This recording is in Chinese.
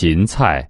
芹菜。